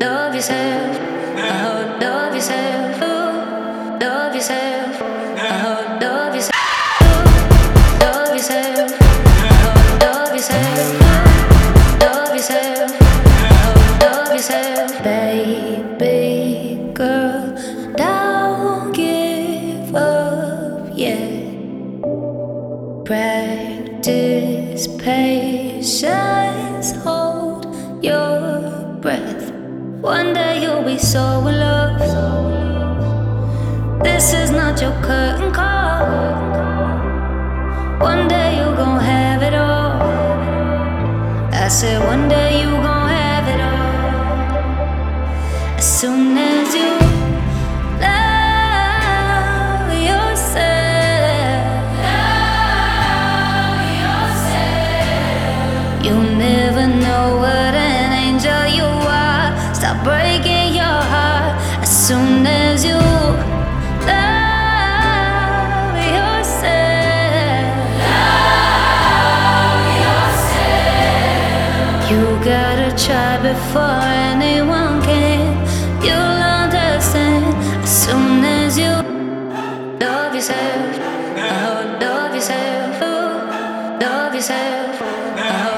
love yourself. Love yourself. Love yourself. Love yourself. Love yourself. Love yourself. Love yourself. Love yourself. Baby girl, don't give up yet. Practice patience, hold your breath. One day you'll be so in love. This is not your curtain call. One day you gon' have it all. I said one day you gon' have it all. As soon as you love yourself, love. You'll never know soon as you love yourself. Love yourself. You gotta try before anyone can. You'll understand as soon as you love yourself. Oh, love yourself. Ooh, love yourself. Oh,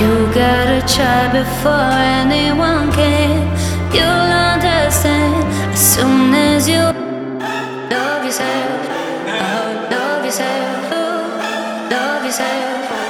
You gotta try before anyone can. You'll understand as soon as you love yourself. Love yourself. Love yourself.